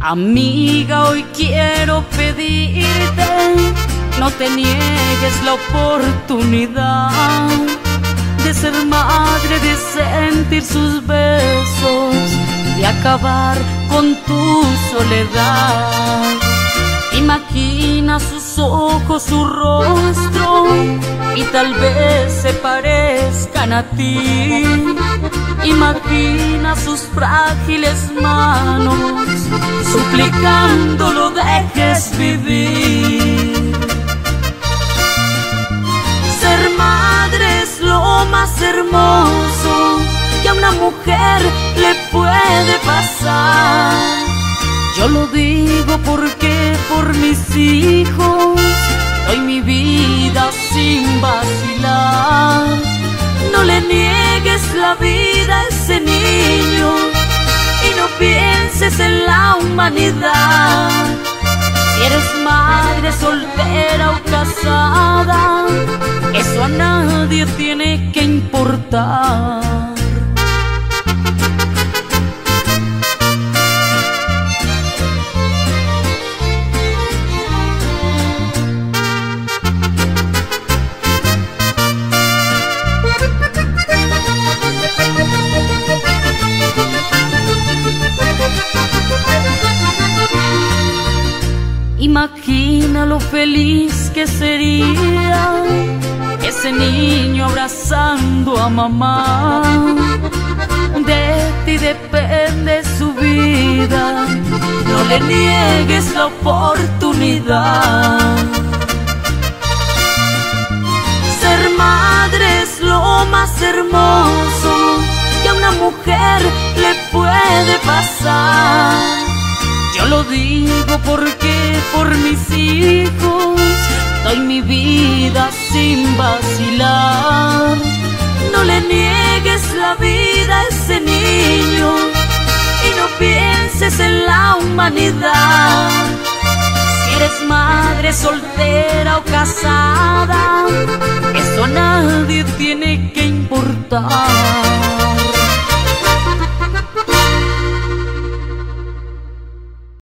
Amiga, hoy quiero pedirte, no te niegues la oportunidad de ser madre, de sentir sus besos, de acabar con tu soledad. Imagina sus ojos, su rostro y tal vez se parezcan a ti. Imagina sus frágiles manos, suplicando lo dejes vivir. Ser madre es lo más hermoso que a una mujer le puede pasar. Yo lo digo porque por mis hijos en la humanidad. Si eres madre soltera o casada, eso a nadie tiene que importar. Imagina lo feliz que sería ese niño abrazando a mamá. De ti depende su vida, no le niegues la oportunidad. Ser madre es lo más hermoso que a una mujer le puede pasar. Yo lo digo porque por mis hijos doy mi vida sin vacilar. No le niegues la vida a ese niño y no pienses en la humanidad. Si eres madre soltera o casada, eso a nadie tiene que importar.